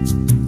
Ey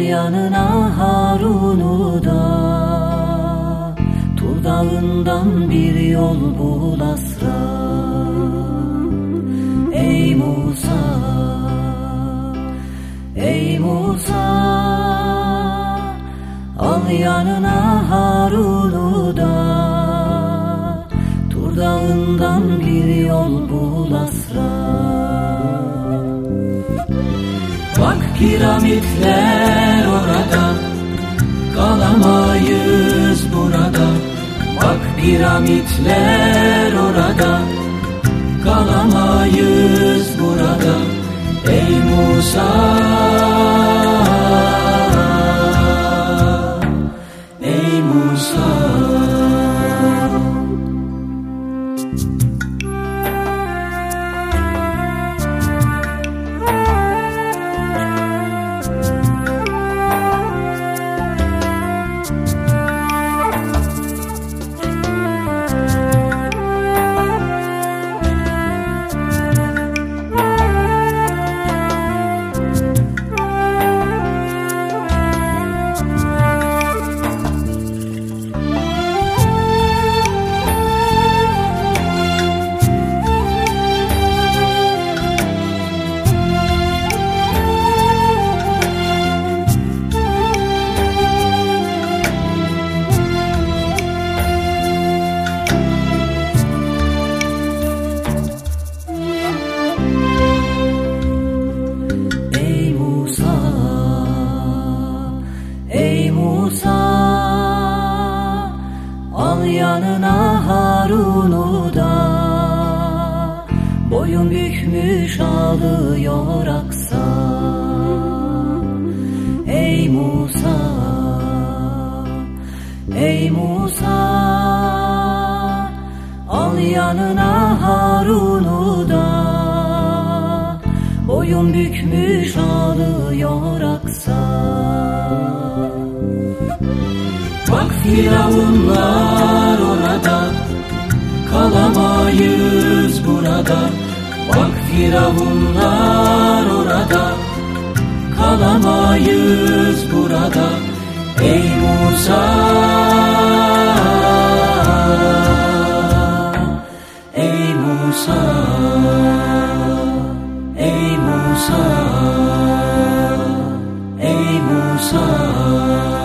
yanına Harun'u da Tur dağından bir yol bul asra. Ey Musa, ey Musa Al yanına Harun'u da Tur dağından bir yol bul asra piramitler orada. Kalamayız burada. Bak piramitler orada. Kalamayız burada. Ey Musa yanına Harun'u da. Boyun bükmüş ağlıyor aksa. Ey Musa, ey Musa. Al yanına Harun'u da. Boyun bükmüş ağlıyor aksa Bak firavunlar orada Kalamayız burada. Bak firavunlar orada Kalamayız burada. Ey Musa! Ey Musa! Ey Musa! Ey Musa!